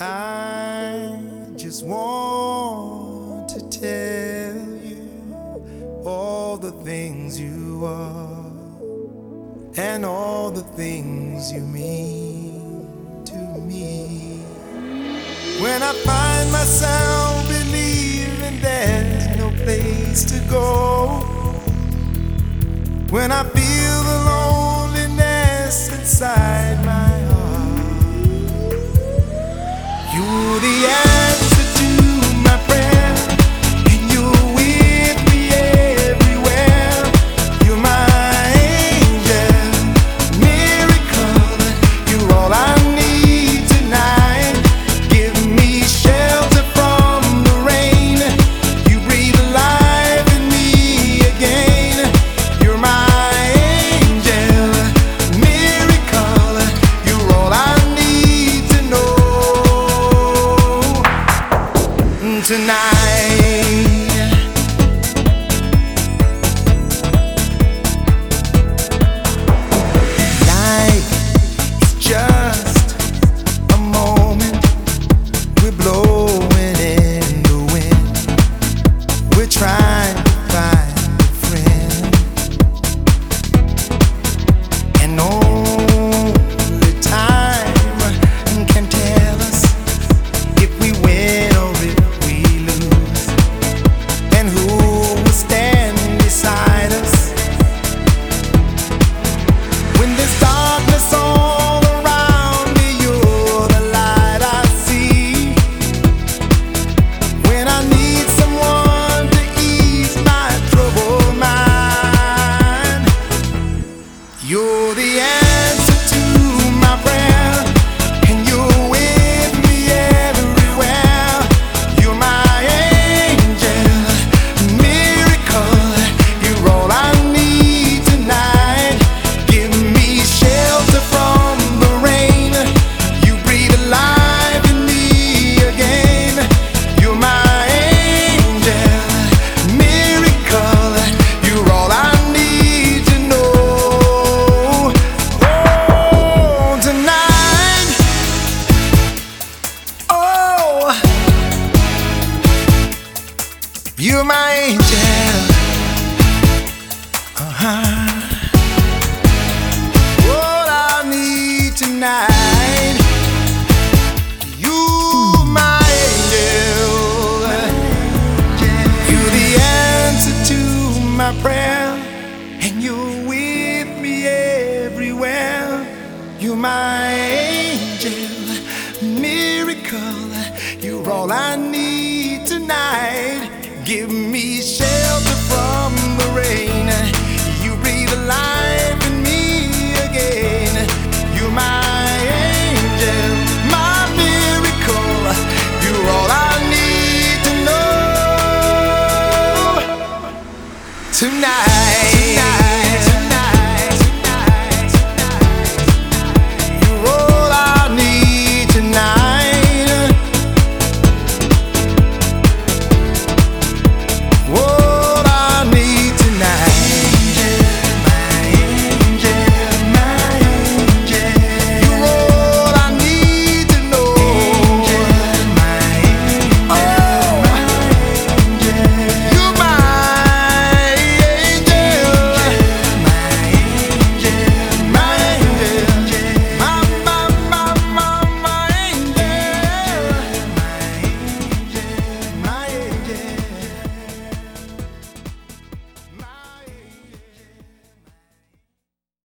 I just want to tell you all the things you are and all the things you mean to me. When I find myself believing there's no place to go, when I feel the loneliness inside the end. tonight. the end. angel. Uh huh. What I need tonight. You, my angel. You, the answer to my prayer. And you with me everywhere. You, my angel. Miracle. You're all I need give me shelter.